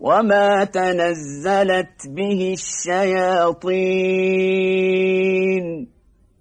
وما تنزلت به الشياطين